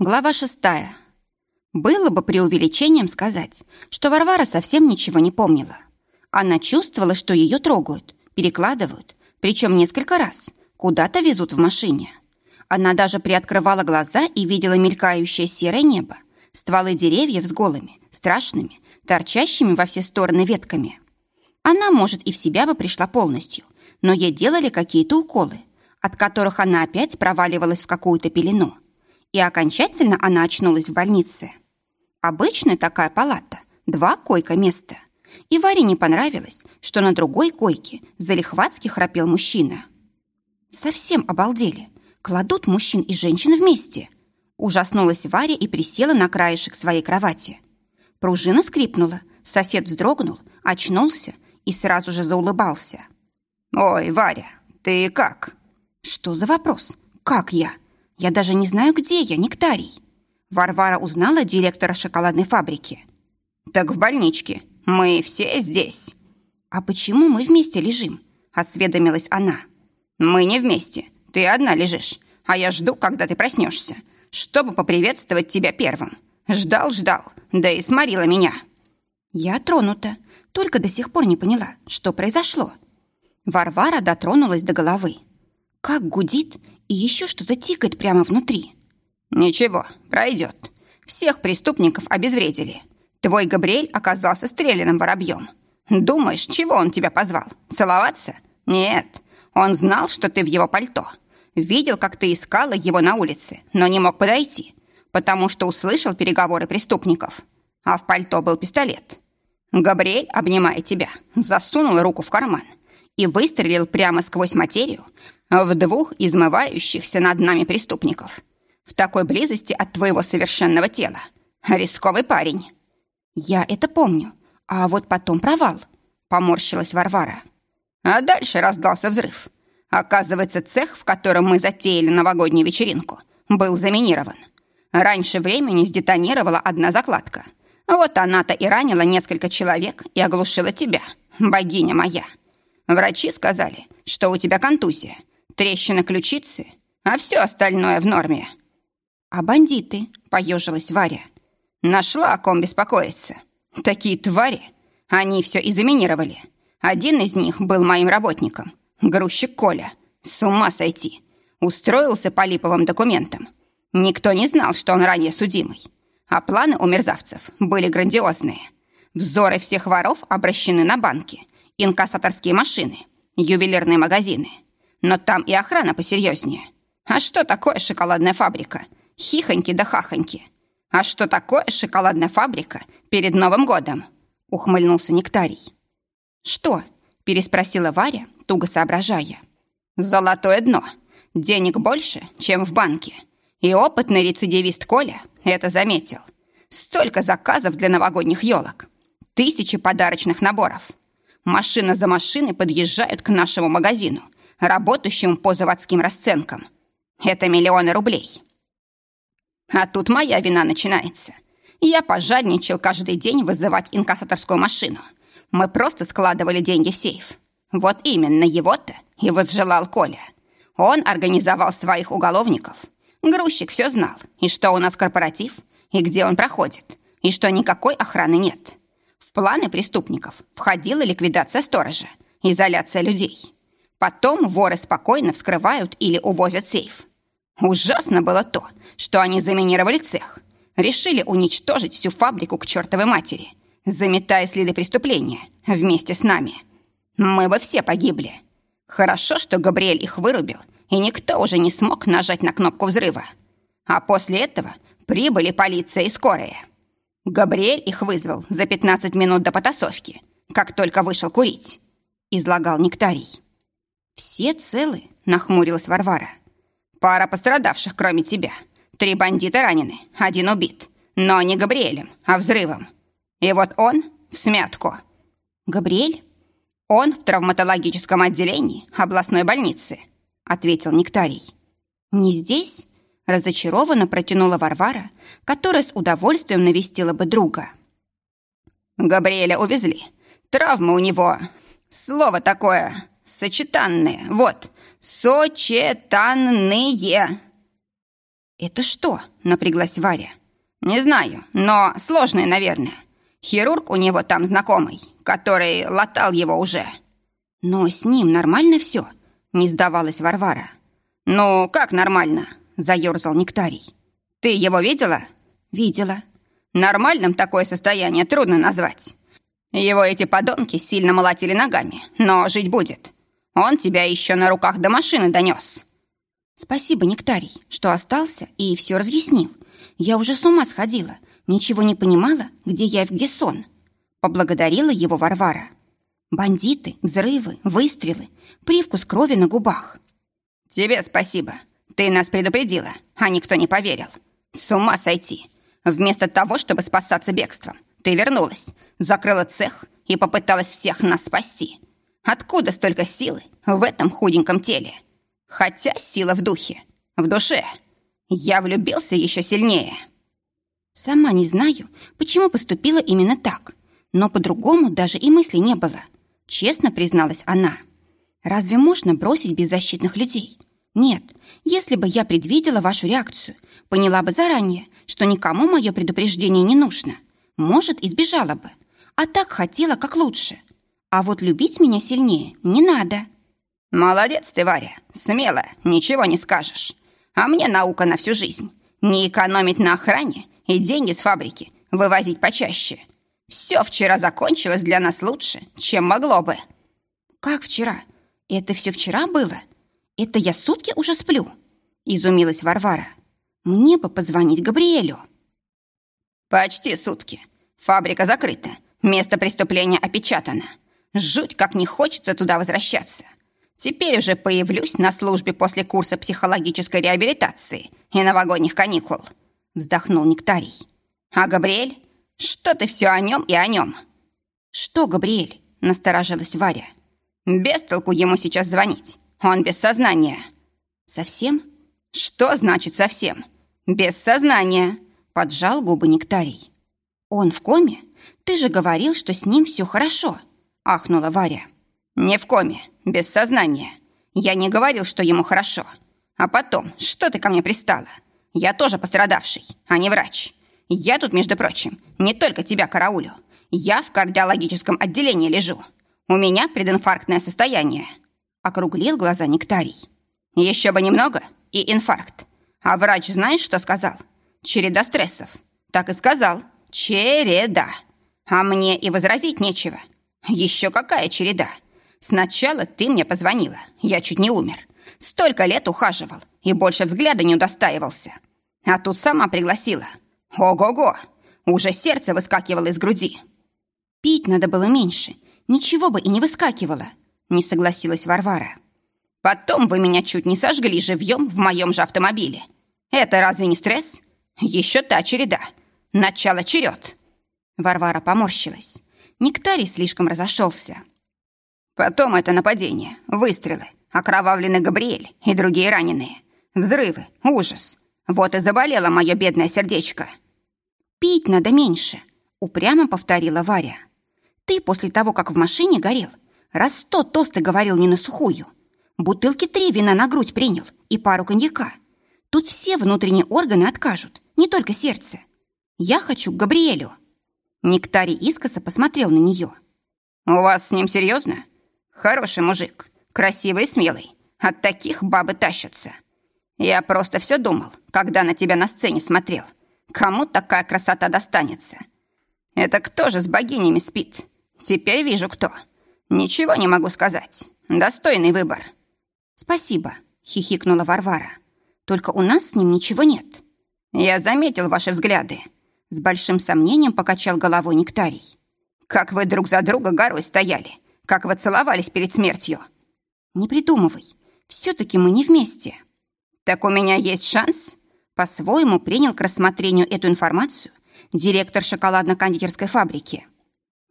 Глава шестая. Было бы преувеличением сказать, что Варвара совсем ничего не помнила. Она чувствовала, что ее трогают, перекладывают, причем несколько раз, куда-то везут в машине. Она даже приоткрывала глаза и видела мелькающее серое небо, стволы деревьев с голыми, страшными, торчащими во все стороны ветками. Она, может, и в себя бы пришла полностью, но ей делали какие-то уколы, от которых она опять проваливалась в какую-то пелену и окончательно она очнулась в больнице. Обычная такая палата, два койка-места. И Варе не понравилось, что на другой койке залихватски храпел мужчина. Совсем обалдели. Кладут мужчин и женщин вместе. Ужаснулась Варя и присела на краешек своей кровати. Пружина скрипнула, сосед вздрогнул, очнулся и сразу же заулыбался. «Ой, Варя, ты как?» «Что за вопрос? Как я?» Я даже не знаю, где я, Нектарий. Варвара узнала директора шоколадной фабрики. Так в больничке. Мы все здесь. А почему мы вместе лежим? Осведомилась она. Мы не вместе. Ты одна лежишь. А я жду, когда ты проснешься, чтобы поприветствовать тебя первым. Ждал, ждал, да и сморила меня. Я тронута, только до сих пор не поняла, что произошло. Варвара дотронулась до головы. Как гудит и еще что-то тикает прямо внутри. «Ничего, пройдет. Всех преступников обезвредили. Твой Габриэль оказался стрелянным воробьем. Думаешь, чего он тебя позвал? Целоваться? Нет, он знал, что ты в его пальто. Видел, как ты искала его на улице, но не мог подойти, потому что услышал переговоры преступников. А в пальто был пистолет. Габриэль, обнимая тебя, засунул руку в карман и выстрелил прямо сквозь материю в двух измывающихся над нами преступников. В такой близости от твоего совершенного тела. Рисковый парень. Я это помню. А вот потом провал. Поморщилась Варвара. А дальше раздался взрыв. Оказывается, цех, в котором мы затеяли новогоднюю вечеринку, был заминирован. Раньше времени сдетонировала одна закладка. Вот она-то и ранила несколько человек и оглушила тебя, богиня моя. Врачи сказали, что у тебя контузия, трещина ключицы, а все остальное в норме. А бандиты, поежилась Варя. Нашла о ком беспокоиться. Такие твари. Они все изаминировали. Один из них был моим работником. Грузчик Коля. С ума сойти. Устроился по липовым документам. Никто не знал, что он ранее судимый. А планы у мерзавцев были грандиозные. Взоры всех воров обращены на банки, инкассаторские машины, ювелирные магазины – но там и охрана посерьезнее. А что такое шоколадная фабрика? Хихоньки да хахоньки. А что такое шоколадная фабрика перед Новым годом? Ухмыльнулся Нектарий. Что? Переспросила Варя, туго соображая. Золотое дно. Денег больше, чем в банке. И опытный рецидивист Коля это заметил. Столько заказов для новогодних елок. Тысячи подарочных наборов. Машина за машиной подъезжают к нашему магазину работающим по заводским расценкам. Это миллионы рублей. А тут моя вина начинается. Я пожадничал каждый день вызывать инкассаторскую машину. Мы просто складывали деньги в сейф. Вот именно его-то и возжелал Коля. Он организовал своих уголовников. Грузчик все знал, и что у нас корпоратив, и где он проходит, и что никакой охраны нет. В планы преступников входила ликвидация сторожа, изоляция людей. Потом воры спокойно вскрывают или увозят сейф. Ужасно было то, что они заминировали цех. Решили уничтожить всю фабрику к чертовой матери, заметая следы преступления вместе с нами. Мы бы все погибли. Хорошо, что Габриэль их вырубил, и никто уже не смог нажать на кнопку взрыва. А после этого прибыли полиция и скорая. Габриэль их вызвал за 15 минут до потасовки, как только вышел курить. Излагал Нектарий. «Все целы?» — нахмурилась Варвара. «Пара пострадавших, кроме тебя. Три бандита ранены, один убит. Но не Габриэлем, а взрывом. И вот он в смятку». «Габриэль?» «Он в травматологическом отделении областной больницы», — ответил Нектарий. «Не здесь?» — разочарованно протянула Варвара, которая с удовольствием навестила бы друга. «Габриэля увезли. Травмы у него. Слово такое Сочетанные, вот, сочетанные. «Это что?» — напряглась Варя. «Не знаю, но сложное, наверное. Хирург у него там знакомый, который латал его уже». «Но с ним нормально все?» — не сдавалась Варвара. «Ну, как нормально?» — заерзал Нектарий. «Ты его видела?» «Видела». «Нормальным такое состояние трудно назвать. Его эти подонки сильно молотили ногами, но жить будет. Он тебя еще на руках до машины донес». «Спасибо, Нектарий, что остался и все разъяснил. Я уже с ума сходила, ничего не понимала, где я и где сон». Поблагодарила его Варвара. Бандиты, взрывы, выстрелы, привкус крови на губах. «Тебе спасибо. Ты нас предупредила, а никто не поверил. С ума сойти. Вместо того, чтобы спасаться бегством, ты вернулась, закрыла цех и попыталась всех нас спасти. Откуда столько силы в этом худеньком теле? Хотя сила в духе, в душе. Я влюбился еще сильнее. Сама не знаю, почему поступила именно так, но по-другому даже и мысли не было. Честно призналась она. Разве можно бросить беззащитных людей? Нет, если бы я предвидела вашу реакцию, поняла бы заранее, что никому мое предупреждение не нужно, может, избежала бы. А так хотела как лучше. А вот любить меня сильнее не надо. Молодец ты, Варя, смелая, ничего не скажешь. А мне наука на всю жизнь. Не экономить на охране и деньги с фабрики вывозить почаще. Все вчера закончилось для нас лучше, чем могло бы. Как вчера? Это все вчера было? Это я сутки уже сплю? Изумилась Варвара. Мне бы позвонить Габриэлю. Почти сутки. Фабрика закрыта. Место преступления опечатано. Жуть, как не хочется туда возвращаться. Теперь уже появлюсь на службе после курса психологической реабилитации и новогодних каникул. Вздохнул Нектарий. А Габриэль? Что ты все о нем и о нем? Что, Габриэль? Насторожилась Варя. Без толку ему сейчас звонить. Он без сознания. Совсем? Что значит совсем? Без сознания. Поджал губы Нектарий. Он в коме? Ты же говорил, что с ним все хорошо. Ахнула Варя. Не в коме, без сознания. Я не говорил, что ему хорошо. А потом, что ты ко мне пристала? Я тоже пострадавший, а не врач. Я тут, между прочим, не только тебя караулю. Я в кардиологическом отделении лежу. У меня прединфарктное состояние. Округлил глаза Нектарий. Еще бы немного и инфаркт. А врач знаешь, что сказал? Череда стрессов. Так и сказал. Череда. А мне и возразить нечего. Еще какая череда? Сначала ты мне позвонила. Я чуть не умер. Столько лет ухаживал и больше взгляда не удостаивался. А тут сама пригласила. Ого-го! Уже сердце выскакивало из груди. Пить надо было меньше. Ничего бы и не выскакивало. Не согласилась Варвара. Потом вы меня чуть не сожгли живьем в моем же автомобиле. Это разве не стресс? Еще та череда. Начало черед. Варвара поморщилась. Нектарий слишком разошелся. Потом это нападение, выстрелы, окровавленный Габриэль и другие раненые. Взрывы, ужас. Вот и заболело мое бедное сердечко. «Пить надо меньше», — упрямо повторила Варя. «Ты после того, как в машине горел, раз сто тосты говорил не на сухую. Бутылки три вина на грудь принял и пару коньяка. Тут все внутренние органы откажут, не только сердце. Я хочу к Габриэлю». Нектарий искоса посмотрел на нее. «У вас с ним серьезно? Хороший мужик, красивый и смелый. От таких бабы тащатся. Я просто все думал, когда на тебя на сцене смотрел. Кому такая красота достанется? Это кто же с богинями спит? Теперь вижу, кто. Ничего не могу сказать. Достойный выбор. Спасибо, хихикнула Варвара. Только у нас с ним ничего нет. Я заметил ваши взгляды. С большим сомнением покачал головой Нектарий. Как вы друг за друга горой стояли. Как вы целовались перед смертью. Не придумывай. Все-таки мы не вместе. Так у меня есть шанс? По-своему принял к рассмотрению эту информацию директор шоколадно-кондитерской фабрики.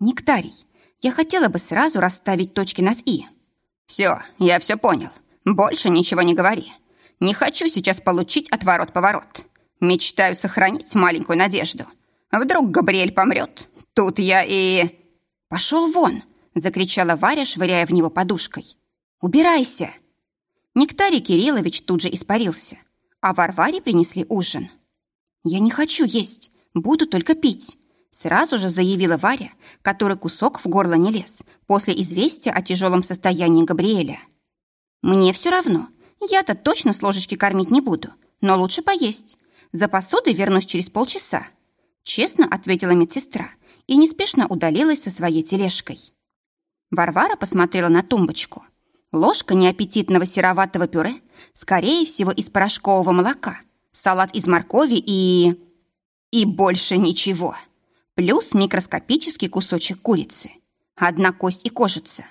Нектарий, я хотела бы сразу расставить точки над «и». Все, я все понял. Больше ничего не говори. Не хочу сейчас получить отворот-поворот. Мечтаю сохранить маленькую надежду. Вдруг Габриэль помрет. Тут я и... Пошел вон, закричала Варя, швыряя в него подушкой. Убирайся. Нектарий Кириллович тут же испарился, а Варваре принесли ужин. «Я не хочу есть, буду только пить», сразу же заявила Варя, который кусок в горло не лез после известия о тяжелом состоянии Габриэля. «Мне все равно. Я-то точно с ложечки кормить не буду, но лучше поесть. За посудой вернусь через полчаса», честно ответила медсестра и неспешно удалилась со своей тележкой. Варвара посмотрела на тумбочку. Ложка неаппетитного сероватого пюре, скорее всего, из порошкового молока, салат из моркови и... и больше ничего. Плюс микроскопический кусочек курицы. Одна кость и кожица.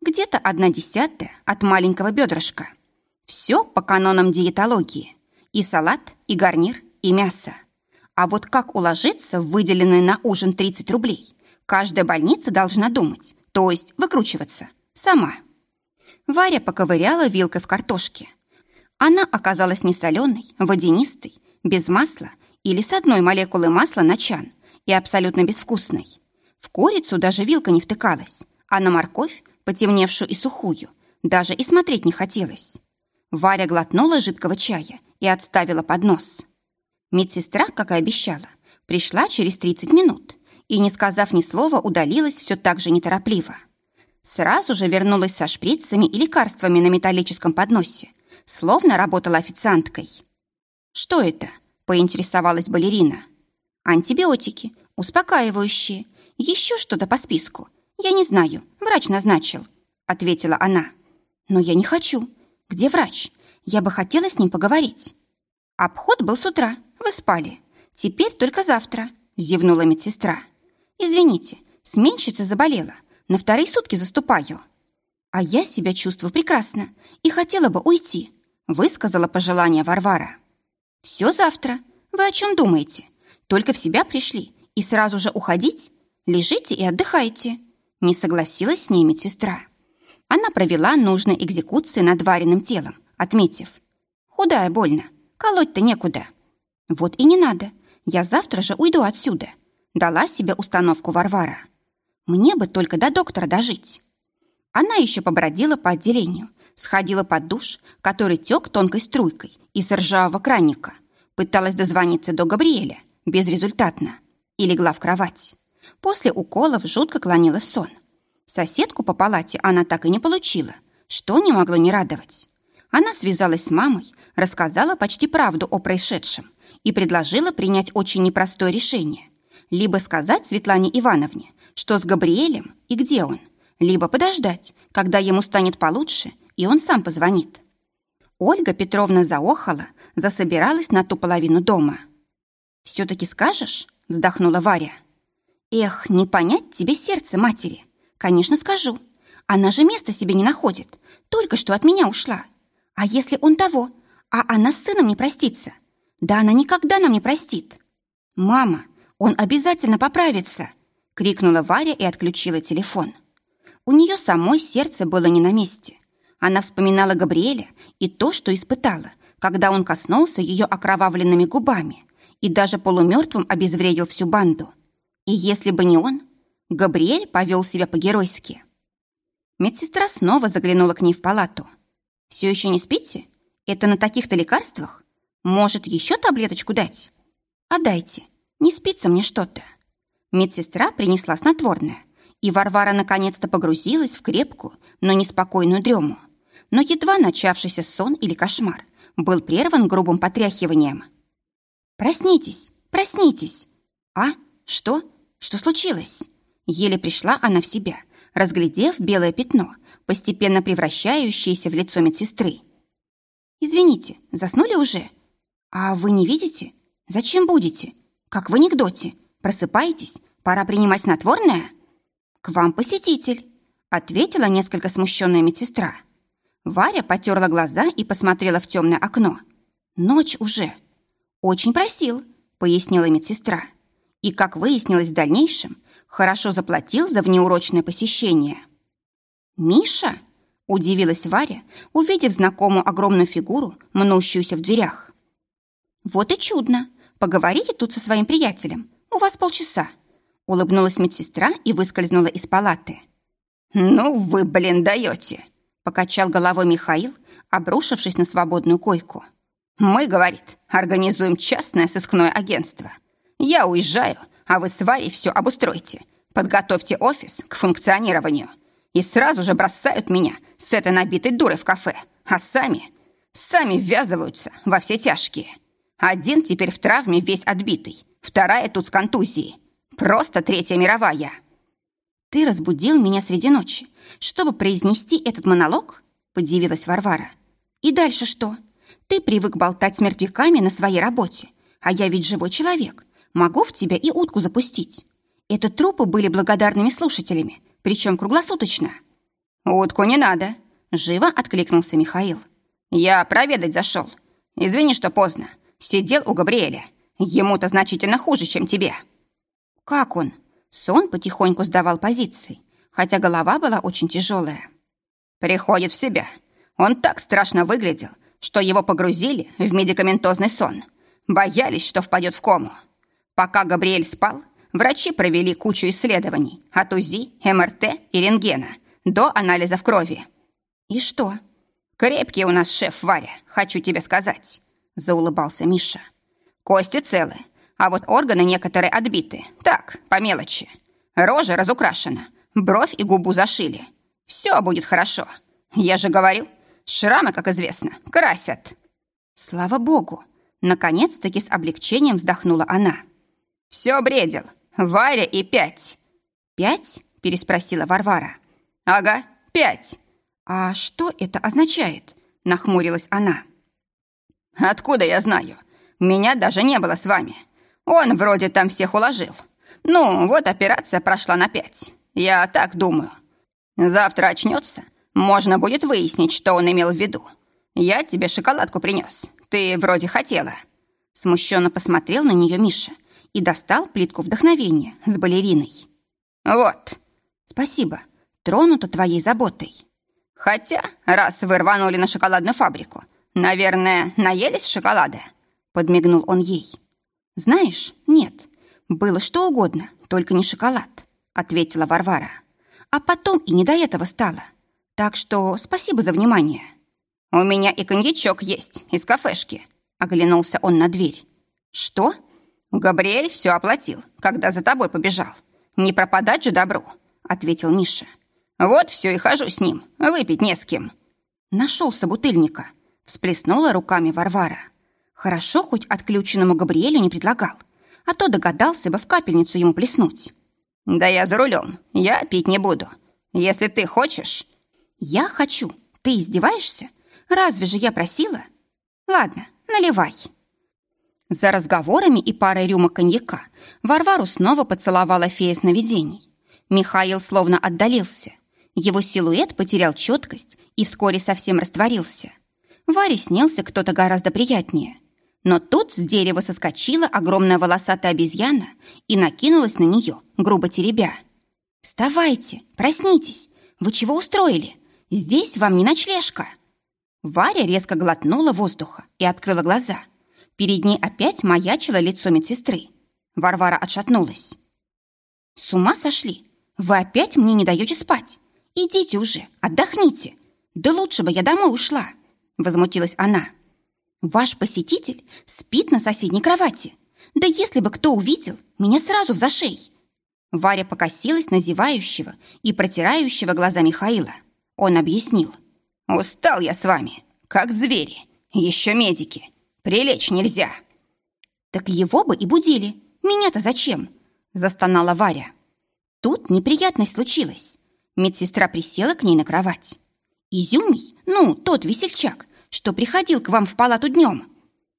Где-то одна десятая от маленького бедрышка. Все по канонам диетологии. И салат, и гарнир, и мясо. А вот как уложиться в выделенные на ужин 30 рублей? Каждая больница должна думать, то есть выкручиваться, сама. Варя поковыряла вилкой в картошке. Она оказалась не соленой, водянистой, без масла или с одной молекулой масла на чан и абсолютно безвкусной. В курицу даже вилка не втыкалась, а на морковь, потемневшую и сухую, даже и смотреть не хотелось. Варя глотнула жидкого чая и отставила поднос. Медсестра, как и обещала, пришла через 30 минут и, не сказав ни слова, удалилась все так же неторопливо. Сразу же вернулась со шприцами и лекарствами на металлическом подносе, словно работала официанткой. «Что это?» – поинтересовалась балерина. «Антибиотики, успокаивающие, еще что-то по списку. Я не знаю, врач назначил», – ответила она. «Но я не хочу. Где врач? Я бы хотела с ним поговорить». «Обход был с утра. Вы спали. Теперь только завтра», – зевнула медсестра. «Извините, сменщица заболела. На вторые сутки заступаю. А я себя чувствую прекрасно и хотела бы уйти, высказала пожелание Варвара. Все завтра. Вы о чем думаете? Только в себя пришли и сразу же уходить? Лежите и отдыхайте. Не согласилась с ней медсестра. Она провела нужные экзекуции над вареным телом, отметив. Худая больно, колоть-то некуда. Вот и не надо. Я завтра же уйду отсюда. Дала себе установку Варвара. Мне бы только до доктора дожить. Она еще побродила по отделению, сходила под душ, который тек тонкой струйкой из ржавого краника, пыталась дозвониться до Габриэля, безрезультатно, и легла в кровать. После уколов жутко клонила сон. Соседку по палате она так и не получила, что не могло не радовать. Она связалась с мамой, рассказала почти правду о происшедшем и предложила принять очень непростое решение. Либо сказать Светлане Ивановне, что с Габриэлем и где он, либо подождать, когда ему станет получше, и он сам позвонит. Ольга Петровна заохала, засобиралась на ту половину дома. «Все-таки скажешь?» – вздохнула Варя. «Эх, не понять тебе сердце матери. Конечно, скажу. Она же места себе не находит. Только что от меня ушла. А если он того? А она с сыном не простится? Да она никогда нам не простит. Мама, он обязательно поправится!» крикнула Варя и отключила телефон. У нее самой сердце было не на месте. Она вспоминала Габриэля и то, что испытала, когда он коснулся ее окровавленными губами и даже полумертвым обезвредил всю банду. И если бы не он, Габриэль повел себя по-геройски. Медсестра снова заглянула к ней в палату. «Все еще не спите? Это на таких-то лекарствах? Может, еще таблеточку дать? А дайте, не спится мне что-то». Медсестра принесла снотворное, и Варвара наконец-то погрузилась в крепкую, но неспокойную дрему. Но едва начавшийся сон или кошмар был прерван грубым потряхиванием. «Проснитесь, проснитесь!» «А? Что? Что случилось?» Еле пришла она в себя, разглядев белое пятно, постепенно превращающееся в лицо медсестры. «Извините, заснули уже? А вы не видите? Зачем будете? Как в анекдоте. Просыпаетесь? Пора принимать снотворное?» «К вам посетитель», — ответила несколько смущенная медсестра. Варя потерла глаза и посмотрела в темное окно. «Ночь уже». «Очень просил», — пояснила медсестра. И, как выяснилось в дальнейшем, хорошо заплатил за внеурочное посещение. «Миша?» – удивилась Варя, увидев знакомую огромную фигуру, мнущуюся в дверях. «Вот и чудно. Поговорите тут со своим приятелем. У вас полчаса». Улыбнулась медсестра и выскользнула из палаты. «Ну вы, блин, даете!» Покачал головой Михаил, обрушившись на свободную койку. Мы, говорит, организуем частное сыскное агентство. Я уезжаю, а вы с Варей все обустройте. Подготовьте офис к функционированию. И сразу же бросают меня с этой набитой дурой в кафе. А сами, сами ввязываются во все тяжкие. Один теперь в травме весь отбитый, вторая тут с контузией. Просто третья мировая. Ты разбудил меня среди ночи, чтобы произнести этот монолог? Подивилась Варвара. И дальше что? Ты привык болтать с мертвяками на своей работе, а я ведь живой человек. Могу в тебя и утку запустить. Это трупы были благодарными слушателями, причем круглосуточно. Утку не надо, живо откликнулся Михаил. Я проведать зашел. Извини, что поздно. Сидел у Габриэля. Ему-то значительно хуже, чем тебе. Как он? Сон потихоньку сдавал позиции, хотя голова была очень тяжелая. Приходит в себя. Он так страшно выглядел, что его погрузили в медикаментозный сон. Боялись, что впадет в кому. Пока Габриэль спал, врачи провели кучу исследований от УЗИ, МРТ и рентгена до анализов крови. И что? Крепкий у нас шеф Варя, хочу тебе сказать, заулыбался Миша. Кости целы, а вот органы некоторые отбиты. Так, по мелочи. Рожа разукрашена, бровь и губу зашили. Все будет хорошо. Я же говорил, Шрамы, как известно, красят. Слава богу. Наконец-таки с облегчением вздохнула она. Все бредил. Варя и пять. Пять? Переспросила Варвара. Ага, пять. А что это означает? Нахмурилась она. Откуда я знаю? Меня даже не было с вами. Он вроде там всех уложил. Ну, вот операция прошла на пять. Я так думаю. Завтра очнется, можно будет выяснить, что он имел в виду. Я тебе шоколадку принес. Ты вроде хотела». Смущенно посмотрел на нее Миша и достал плитку вдохновения с балериной. «Вот». «Спасибо. Тронута твоей заботой». «Хотя, раз вы рванули на шоколадную фабрику, наверное, наелись шоколада?» Подмигнул он ей. «Знаешь, нет. Было что угодно, только не шоколад», ответила Варвара. «А потом и не до этого стало. Так что спасибо за внимание. У меня и коньячок есть из кафешки. Оглянулся он на дверь. Что? Габриэль все оплатил, когда за тобой побежал. Не пропадать же добру, ответил Миша. Вот все и хожу с ним, выпить не с кем. Нашел собутыльника, всплеснула руками Варвара. Хорошо, хоть отключенному Габриэлю не предлагал, а то догадался бы в капельницу ему плеснуть. Да я за рулем, я пить не буду. Если ты хочешь, «Я хочу. Ты издеваешься? Разве же я просила? Ладно, наливай». За разговорами и парой рюмок коньяка Варвару снова поцеловала фея сновидений. Михаил словно отдалился. Его силуэт потерял четкость и вскоре совсем растворился. Варе снился кто-то гораздо приятнее. Но тут с дерева соскочила огромная волосатая обезьяна и накинулась на нее, грубо теребя. «Вставайте, проснитесь! Вы чего устроили? Здесь вам не ночлежка!» Варя резко глотнула воздуха и открыла глаза. Перед ней опять маячило лицо медсестры. Варвара отшатнулась. «С ума сошли? Вы опять мне не даете спать? Идите уже, отдохните. Да лучше бы я домой ушла!» Возмутилась она. «Ваш посетитель спит на соседней кровати. Да если бы кто увидел, меня сразу в зашей!» Варя покосилась на зевающего и протирающего глаза Михаила. Он объяснил. «Устал я с вами, как звери. Еще медики. Прилечь нельзя». «Так его бы и будили. Меня-то зачем?» Застонала Варя. Тут неприятность случилась. Медсестра присела к ней на кровать. «Изюмий? Ну, тот весельчак, что приходил к вам в палату днем».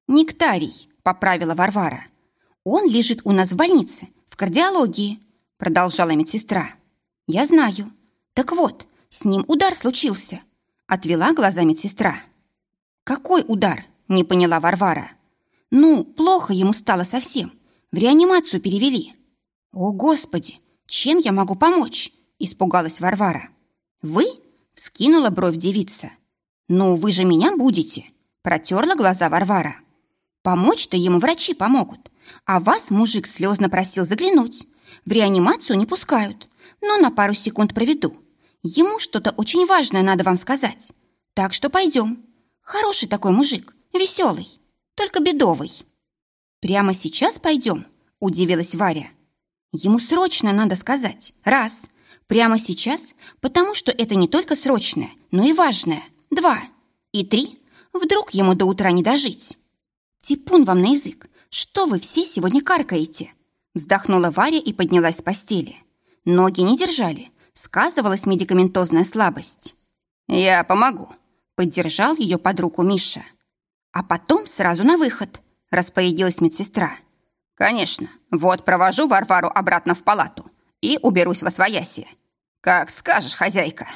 «Нектарий», — поправила Варвара. «Он лежит у нас в больнице, в кардиологии», — продолжала медсестра. «Я знаю. Так вот, с ним удар случился», — отвела глаза медсестра. «Какой удар?» — не поняла Варвара. «Ну, плохо ему стало совсем. В реанимацию перевели». «О, Господи! Чем я могу помочь?» — испугалась Варвара. «Вы?» — вскинула бровь девица. «Ну, вы же меня будете?» — протерла глаза Варвара. «Помочь-то ему врачи помогут, а вас мужик слезно просил заглянуть. В реанимацию не пускают, но на пару секунд проведу. Ему что-то очень важное надо вам сказать. Так что пойдем. Хороший такой мужик, веселый. только бедовый. «Прямо сейчас пойдем?» – удивилась Варя. «Ему срочно надо сказать. Раз. Прямо сейчас, потому что это не только срочное, но и важное. Два. И три. Вдруг ему до утра не дожить. Типун вам на язык. Что вы все сегодня каркаете?» Вздохнула Варя и поднялась с постели. Ноги не держали. Сказывалась медикаментозная слабость. «Я помогу», — поддержал ее под руку Миша. «А потом сразу на выход», — распорядилась медсестра. «Конечно. Вот провожу Варвару обратно в палату и уберусь во свояси. Как скажешь, хозяйка».